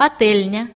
пательня